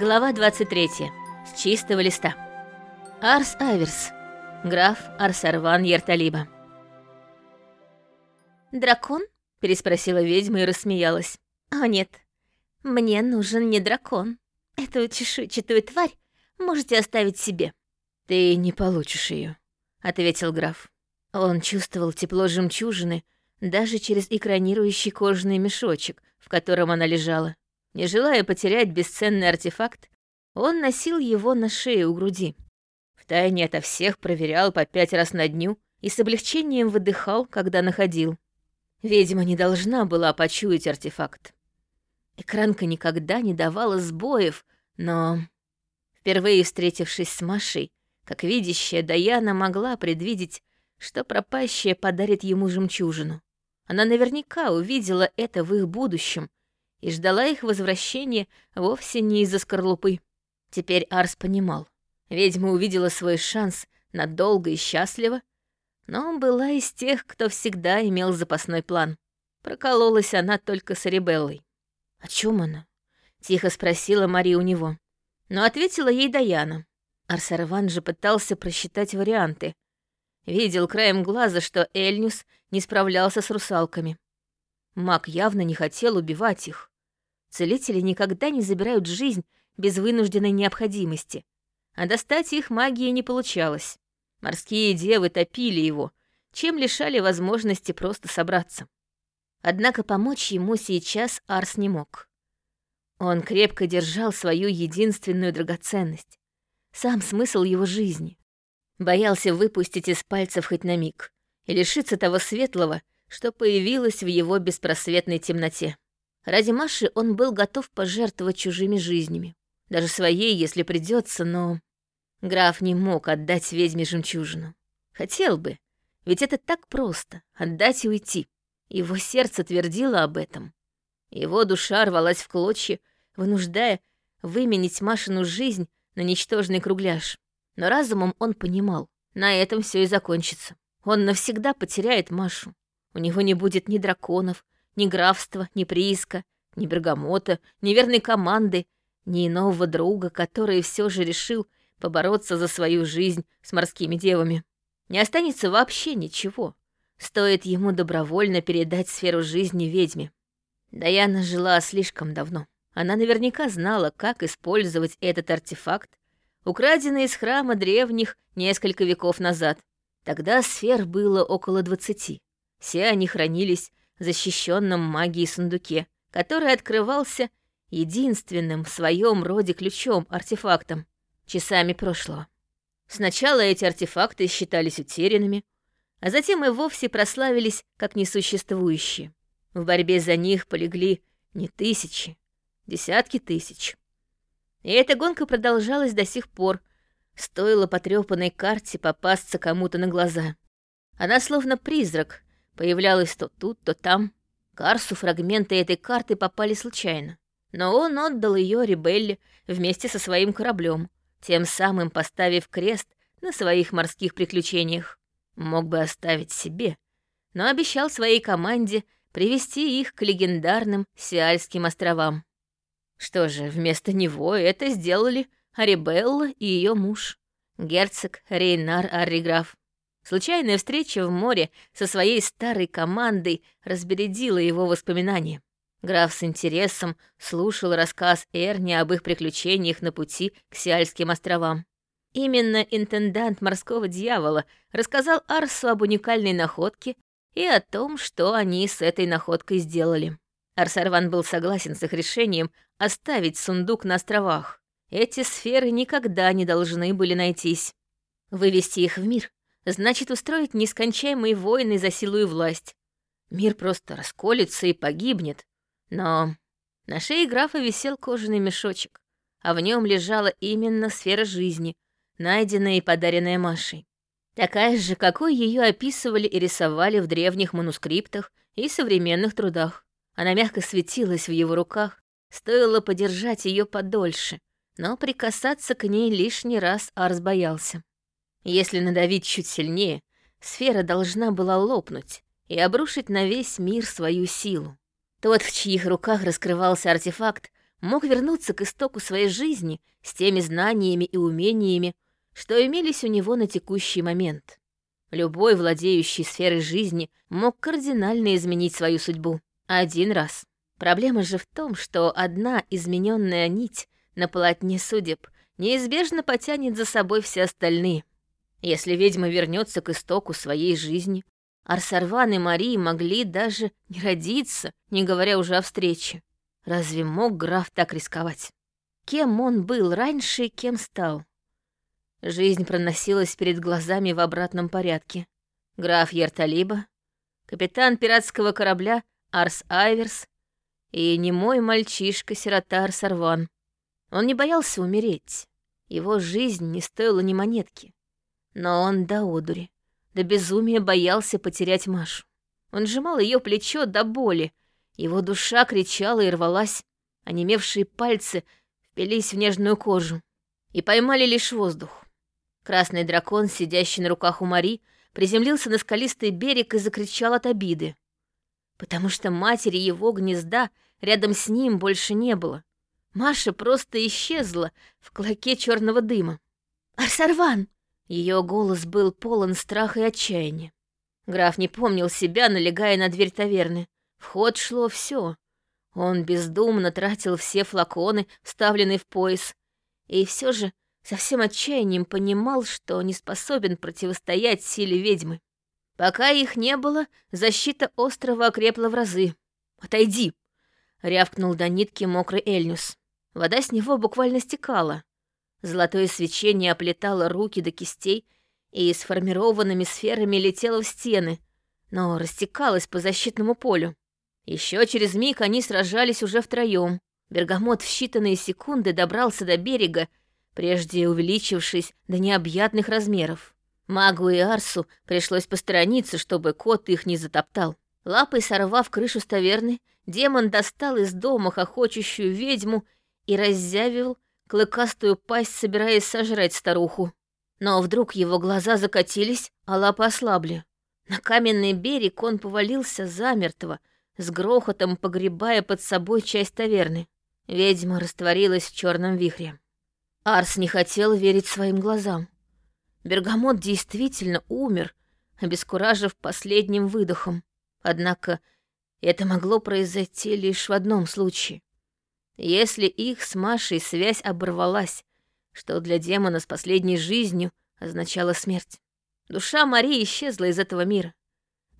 Глава 23. С чистого листа. Арс Аверс. Граф Арсарван Ерталиба. «Дракон?» — переспросила ведьма и рассмеялась. «О нет, мне нужен не дракон. Эту чешуйчатую тварь можете оставить себе». «Ты не получишь ее, ответил граф. Он чувствовал тепло жемчужины даже через экранирующий кожаный мешочек, в котором она лежала. Не желая потерять бесценный артефакт, он носил его на шее у груди. Втайне ото всех проверял по пять раз на дню и с облегчением выдыхал, когда находил. Ведьма не должна была почуять артефакт. Экранка никогда не давала сбоев, но... Впервые встретившись с Машей, как видящая, Даяна могла предвидеть, что пропащая подарит ему жемчужину. Она наверняка увидела это в их будущем и ждала их возвращения вовсе не из-за скорлупы. Теперь Арс понимал. Ведьма увидела свой шанс надолго и счастливо, но была из тех, кто всегда имел запасной план. Прокололась она только с Арибеллой. «О чем она?» — тихо спросила Мария у него. Но ответила ей Даяна. Арсарван же пытался просчитать варианты. Видел краем глаза, что Эльнюс не справлялся с русалками. Маг явно не хотел убивать их. Целители никогда не забирают жизнь без вынужденной необходимости, а достать их магией не получалось. Морские девы топили его, чем лишали возможности просто собраться. Однако помочь ему сейчас Арс не мог. Он крепко держал свою единственную драгоценность, сам смысл его жизни. Боялся выпустить из пальцев хоть на миг и лишиться того светлого, что появилось в его беспросветной темноте. Ради Маши он был готов пожертвовать чужими жизнями. Даже своей, если придется, но... Граф не мог отдать ведьме жемчужину. Хотел бы, ведь это так просто — отдать и уйти. Его сердце твердило об этом. Его душа рвалась в клочья, вынуждая выменить Машину жизнь на ничтожный кругляш. Но разумом он понимал, на этом все и закончится. Он навсегда потеряет Машу. У него не будет ни драконов, ни графства, ни прииска, ни бергамота, ни верной команды, ни нового друга, который все же решил побороться за свою жизнь с морскими девами. Не останется вообще ничего. Стоит ему добровольно передать сферу жизни ведьме. Даяна жила слишком давно. Она наверняка знала, как использовать этот артефакт, украденный из храма древних несколько веков назад. Тогда сфер было около двадцати. Все они хранились в защищенном магией сундуке, который открывался единственным в своем роде ключом-артефактом, часами прошлого. Сначала эти артефакты считались утерянными, а затем и вовсе прославились как несуществующие. В борьбе за них полегли не тысячи, десятки тысяч. И эта гонка продолжалась до сих пор, стоило потрёпанной карте попасться кому-то на глаза. Она словно призрак, появлялась то тут, то там. Карсу фрагменты этой карты попали случайно. Но он отдал ее Рибелле вместе со своим кораблем, тем самым поставив крест на своих морских приключениях. Мог бы оставить себе, но обещал своей команде привести их к легендарным Сиальским островам. Что же, вместо него это сделали Арибелла и ее муж, герцог Рейнар Арриграф. Случайная встреча в море со своей старой командой разбередила его воспоминания. Граф с интересом слушал рассказ Эрни об их приключениях на пути к Сиальским островам. Именно интендант морского дьявола рассказал Арсу об уникальной находке и о том, что они с этой находкой сделали. Арсарван был согласен с их решением оставить сундук на островах. Эти сферы никогда не должны были найтись. Вывести их в мир значит устроить нескончаемые войны за силу и власть. Мир просто расколется и погибнет, но на шее графа висел кожаный мешочек, а в нем лежала именно сфера жизни, найденная и подаренная Машей. Такая же, какой ее описывали и рисовали в древних манускриптах и современных трудах. Она мягко светилась в его руках, стоило подержать ее подольше, но прикасаться к ней лишний раз Арс боялся. Если надавить чуть сильнее, сфера должна была лопнуть и обрушить на весь мир свою силу. Тот, в чьих руках раскрывался артефакт, мог вернуться к истоку своей жизни с теми знаниями и умениями, что имелись у него на текущий момент. Любой владеющий сферой жизни мог кардинально изменить свою судьбу. Один раз. Проблема же в том, что одна измененная нить на полотне судеб неизбежно потянет за собой все остальные. Если ведьма вернется к истоку своей жизни, Арсарван и Марии могли даже не родиться, не говоря уже о встрече. Разве мог граф так рисковать? Кем он был раньше и кем стал? Жизнь проносилась перед глазами в обратном порядке. Граф Ерталиба, капитан пиратского корабля Арс Айверс и немой мальчишка-сирота Арсарван. Он не боялся умереть. Его жизнь не стоила ни монетки. Но он до одури, до безумия боялся потерять Машу. Он сжимал ее плечо до боли. Его душа кричала и рвалась, а немевшие пальцы впились в нежную кожу и поймали лишь воздух. Красный дракон, сидящий на руках у Мари, приземлился на скалистый берег и закричал от обиды. Потому что матери его гнезда рядом с ним больше не было. Маша просто исчезла в клоке черного дыма. «Арсарван!» Ее голос был полон страха и отчаяния. Граф не помнил себя, налегая на дверь таверны. В ход шло все. Он бездумно тратил все флаконы, вставленные в пояс. И все же со всем отчаянием понимал, что не способен противостоять силе ведьмы. Пока их не было, защита острова окрепла в разы. «Отойди!» — рявкнул до нитки мокрый Эльнюс. Вода с него буквально стекала. Золотое свечение оплетало руки до кистей и сформированными сферами летело в стены, но растекалось по защитному полю. Еще через миг они сражались уже втроем. Бергамот в считанные секунды добрался до берега прежде увеличившись до необъятных размеров. Магу и Арсу пришлось посторониться, чтобы кот их не затоптал. Лапой сорвав крышу ставерны, демон достал из дома хохочущую ведьму и раззявил клыкастую пасть, собираясь сожрать старуху. Но вдруг его глаза закатились, а лапы ослабли. На каменный берег он повалился замертво, с грохотом погребая под собой часть таверны. Ведьма растворилась в черном вихре. Арс не хотел верить своим глазам. Бергамот действительно умер, обескуражив последним выдохом. Однако это могло произойти лишь в одном случае. Если их с Машей связь оборвалась, что для демона с последней жизнью означало смерть. Душа Марии исчезла из этого мира.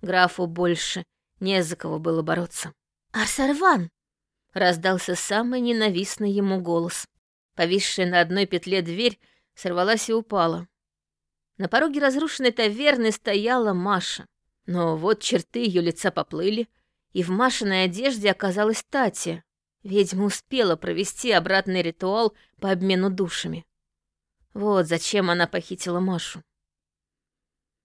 Графу больше не за кого было бороться. «Арсарван!» — раздался самый ненавистный ему голос. Повисшая на одной петле дверь сорвалась и упала. На пороге разрушенной таверны стояла Маша. Но вот черты ее лица поплыли, и в Машиной одежде оказалась Татья. Ведьма успела провести обратный ритуал по обмену душами. Вот зачем она похитила Машу.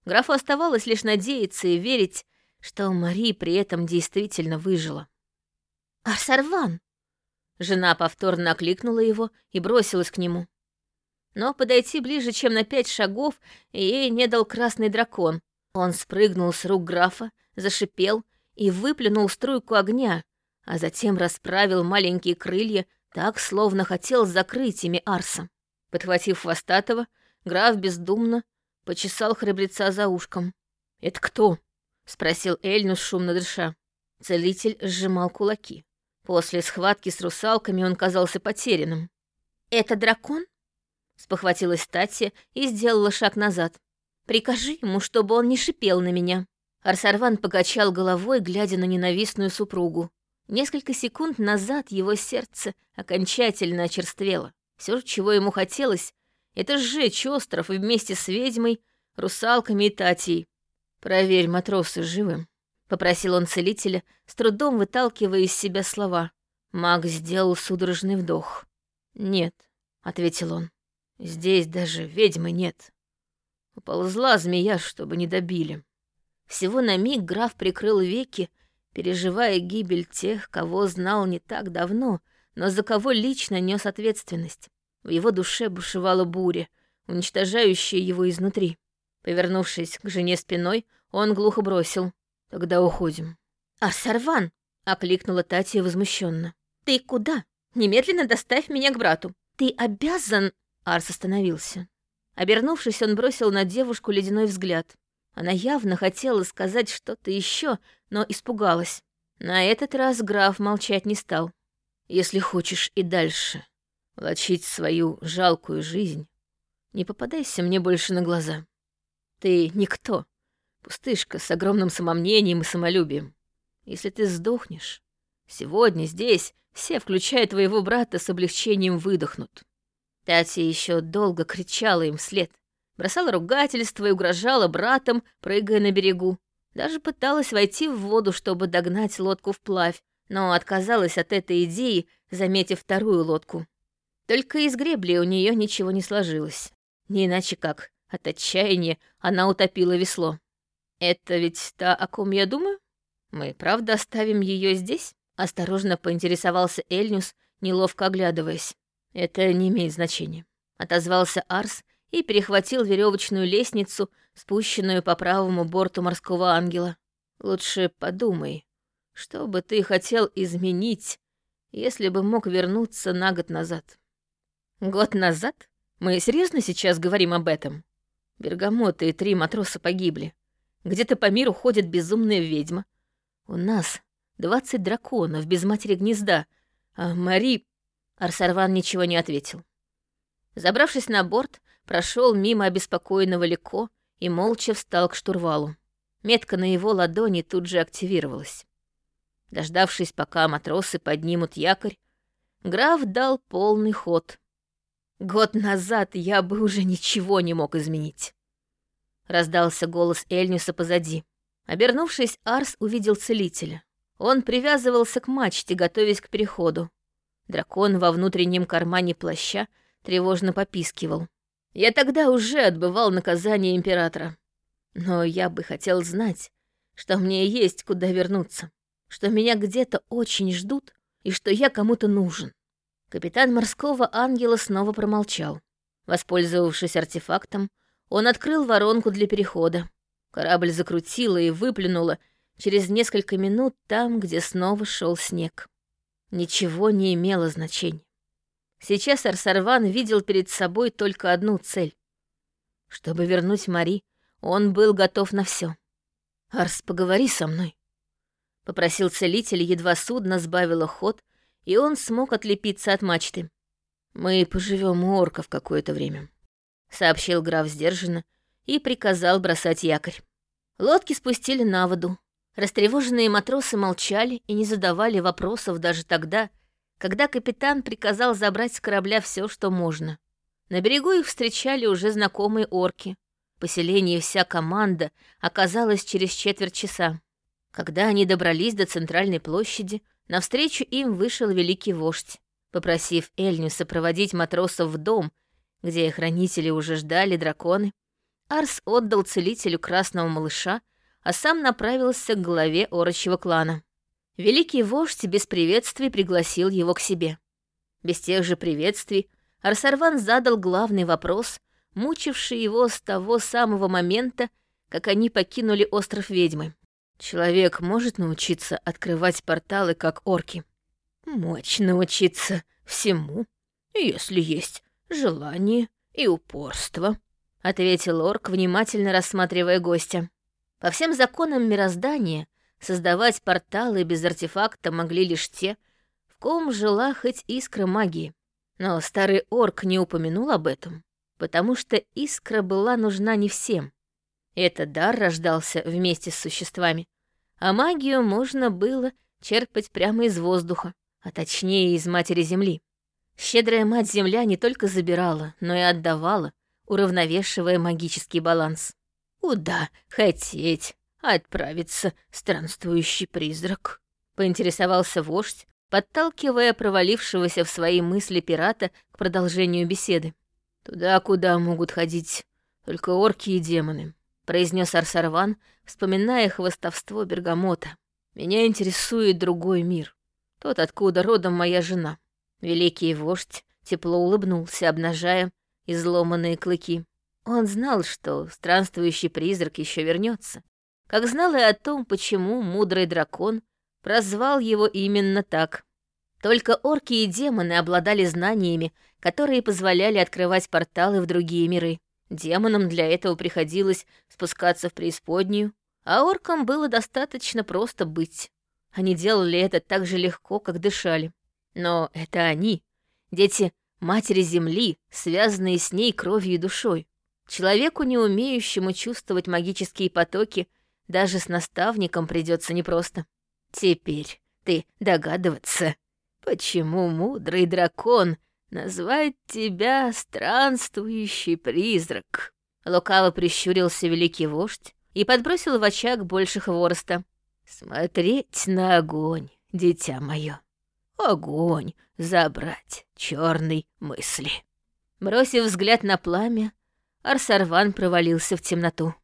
Графу оставалось лишь надеяться и верить, что Мари при этом действительно выжила. «Арсарван!» Жена повторно окликнула его и бросилась к нему. Но подойти ближе, чем на пять шагов, ей не дал красный дракон. Он спрыгнул с рук графа, зашипел и выплюнул струйку огня, а затем расправил маленькие крылья, так, словно хотел закрыть ими Арса. Подхватив хвостатого, граф бездумно почесал храбреца за ушком. «Это кто?» — спросил Эльнус, шумно дыша. Целитель сжимал кулаки. После схватки с русалками он казался потерянным. «Это дракон?» — спохватилась Татья и сделала шаг назад. «Прикажи ему, чтобы он не шипел на меня». Арсарван покачал головой, глядя на ненавистную супругу. Несколько секунд назад его сердце окончательно очерствело. Все, чего ему хотелось, это сжечь остров вместе с ведьмой, русалками и Татьей. «Проверь, матросы живы», — попросил он целителя, с трудом выталкивая из себя слова. Маг сделал судорожный вдох. «Нет», — ответил он, — «здесь даже ведьмы нет. Уползла змея, чтобы не добили». Всего на миг граф прикрыл веки, переживая гибель тех, кого знал не так давно, но за кого лично нес ответственность. В его душе бушевала буря, уничтожающая его изнутри. Повернувшись к жене спиной, он глухо бросил. Тогда уходим. Арсарван! окликнула Татья возмущенно. Ты куда? Немедленно доставь меня к брату. Ты обязан...» Арс остановился. Обернувшись, он бросил на девушку ледяной взгляд. Она явно хотела сказать что-то еще, но испугалась. На этот раз граф молчать не стал. «Если хочешь и дальше влачить свою жалкую жизнь, не попадайся мне больше на глаза. Ты никто, пустышка с огромным самомнением и самолюбием. Если ты сдохнешь, сегодня здесь все, включая твоего брата, с облегчением выдохнут. Тати еще долго кричала им вслед, бросала ругательства и угрожала братом, прыгая на берегу. Даже пыталась войти в воду, чтобы догнать лодку вплавь, но отказалась от этой идеи, заметив вторую лодку. Только из гребли у нее ничего не сложилось. Не иначе как, от отчаяния она утопила весло. «Это ведь та, о ком я думаю? Мы правда оставим ее здесь?» Осторожно поинтересовался Эльнюс, неловко оглядываясь. «Это не имеет значения», — отозвался Арс и перехватил веревочную лестницу, спущенную по правому борту морского ангела. «Лучше подумай, что бы ты хотел изменить, если бы мог вернуться на год назад?» «Год назад? Мы серьезно сейчас говорим об этом?» Бергамоты и три матроса погибли. Где-то по миру ходит безумная ведьма. У нас Двадцать драконов без матери гнезда, а Мари...» Арсарван ничего не ответил. Забравшись на борт, прошел мимо обеспокоенного Леко и молча встал к штурвалу. Метка на его ладони тут же активировалась. Дождавшись, пока матросы поднимут якорь, граф дал полный ход. Год назад я бы уже ничего не мог изменить. Раздался голос Эльнюса позади. Обернувшись, Арс увидел целителя. Он привязывался к мачте, готовясь к переходу. Дракон во внутреннем кармане плаща тревожно попискивал. Я тогда уже отбывал наказание императора. Но я бы хотел знать, что мне есть куда вернуться, что меня где-то очень ждут и что я кому-то нужен. Капитан морского ангела снова промолчал. Воспользовавшись артефактом, он открыл воронку для перехода. Корабль закрутило и выплюнуло через несколько минут там, где снова шел снег. Ничего не имело значения. Сейчас Арсарван видел перед собой только одну цель. Чтобы вернуть Мари, он был готов на все. «Арс, поговори со мной», — попросил целитель, едва судно сбавило ход, и он смог отлепиться от мачты. «Мы поживем у орков какое-то время», — сообщил граф сдержанно и приказал бросать якорь. Лодки спустили на воду, Растревоженные матросы молчали и не задавали вопросов даже тогда, когда капитан приказал забрать с корабля все, что можно. На берегу их встречали уже знакомые орки. Поселение вся команда оказалась через четверть часа. Когда они добрались до центральной площади, навстречу им вышел великий вождь. Попросив Эльню сопроводить матросов в дом, где хранители уже ждали драконы, Арс отдал целителю красного малыша, а сам направился к главе орочьего клана. Великий вождь без приветствий пригласил его к себе. Без тех же приветствий Арсарван задал главный вопрос, мучивший его с того самого момента, как они покинули остров ведьмы. Человек может научиться открывать порталы, как орки? Мочь научиться всему, если есть желание и упорство, ответил орк, внимательно рассматривая гостя. По всем законам мироздания создавать порталы без артефакта могли лишь те, в ком жила хоть искра магии. Но старый орк не упомянул об этом, потому что искра была нужна не всем. Этот дар рождался вместе с существами, а магию можно было черпать прямо из воздуха, а точнее из матери Земли. Щедрая мать Земля не только забирала, но и отдавала, уравновешивая магический баланс. «Куда хотеть отправиться странствующий призрак?» — поинтересовался вождь, подталкивая провалившегося в свои мысли пирата к продолжению беседы. «Туда, куда могут ходить только орки и демоны», — произнес Арсарван, вспоминая хвостовство бергамота. «Меня интересует другой мир, тот, откуда родом моя жена». Великий вождь тепло улыбнулся, обнажая изломанные клыки. Он знал, что странствующий призрак еще вернется, как знал и о том, почему мудрый дракон прозвал его именно так. Только орки и демоны обладали знаниями, которые позволяли открывать порталы в другие миры. Демонам для этого приходилось спускаться в преисподнюю, а оркам было достаточно просто быть. Они делали это так же легко, как дышали. Но это они, дети матери Земли, связанные с ней кровью и душой. Человеку, не умеющему чувствовать магические потоки, даже с наставником придется непросто. Теперь ты догадываться, почему мудрый дракон называет тебя странствующий призрак. Лукаво прищурился великий вождь и подбросил в очаг больше хвороста. Смотреть на огонь, дитя мое. Огонь забрать черной мысли. Бросив взгляд на пламя, Арсарван провалился в темноту.